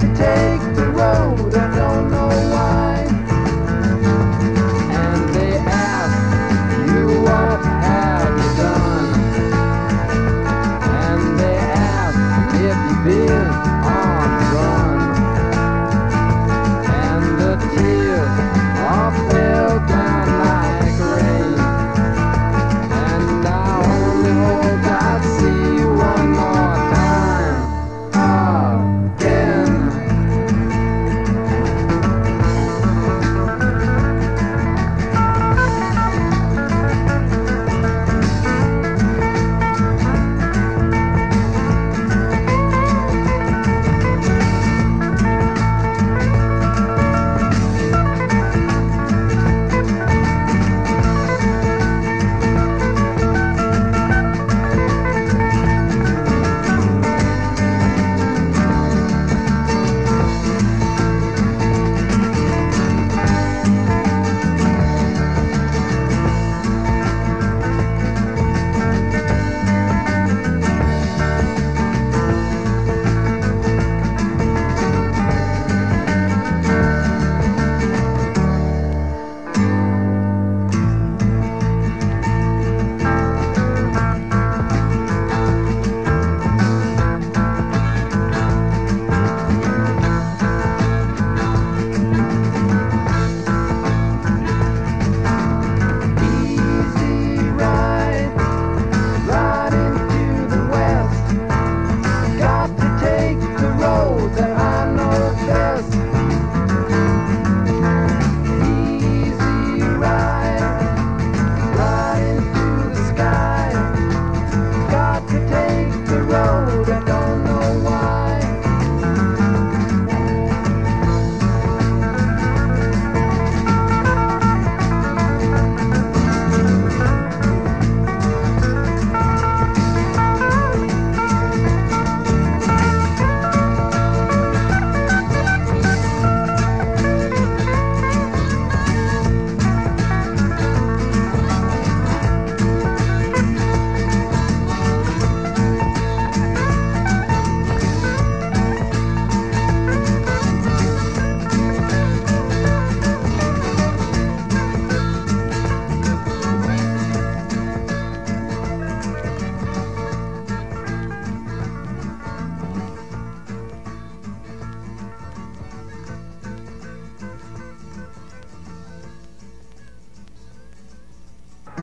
to take the road.